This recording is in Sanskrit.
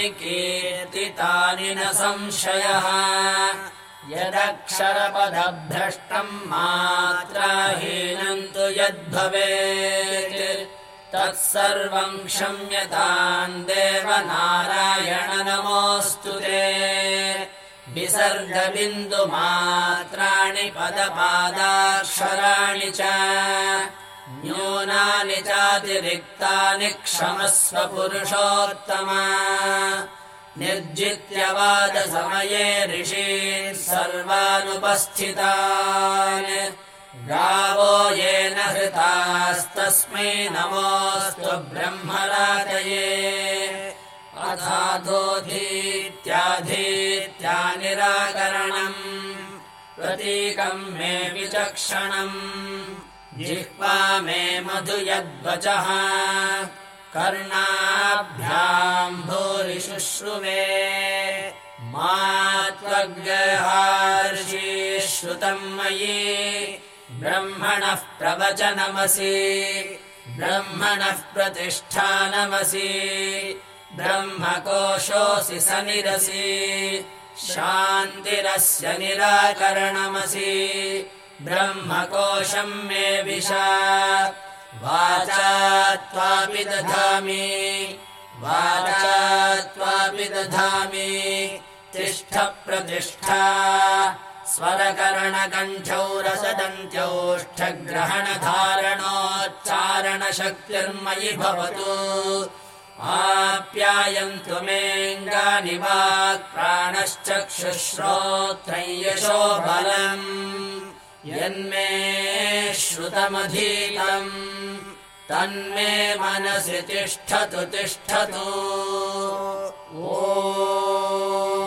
नामानि कीर्तितानि न संशयः। यदक्षरपदभ्रष्टम् मात्राहीनम् तु यद्भवेत्। तत्सर्वम् क्षम्यताम् देवनारायण नमोऽस्तु ते। विसर्गबिन्दुमात्राणि पदपादाक्षराणि च न्यूनानि चातिरिक्तानि क्षमस्व पुरुषोत्तमा। निर्जित्यवादसमये ऋषीन् सर्वानुपस्थितान्। गावो येन हृतास्तस्मै नमोऽस्तु ब्रह्मरातये अथाधोधीत्याधीत्या निराकरणम् प्रतीकम् मे विचक्षणम् जिह्वा मे मधु यद्वचः कर्णाभ्याम् भूरिशुश्रुवे मा त्वग्हार्षी श्रुतम् मयि। ब्रह्मणः प्रवचनमसि। ब्रह्मणः प्रतिष्ठानमसि। ब्रह्मकोशोऽसि सनिरसि। शान्तिरस्य निराकरणमसि ब्रह्मकोशम् मे विशा। वाचा त्वापि दधामि। वाचा त्वापि दधामि। तिष्ठ प्रतिष्ठा स्वरकरणकण्ठौ रसदन्त्योष्ठग्रहणधारणोच्चारणशक्तिर्मयि भवतु। आप्यायन्तु मेऽङ्गानि वाक्प्राणश्चक्षुश्रोत्रयशो बलम् यन्मे श्रुतमधीतम् तन्मे मनसि तिष्ठतु तिष्ठतु। ओ।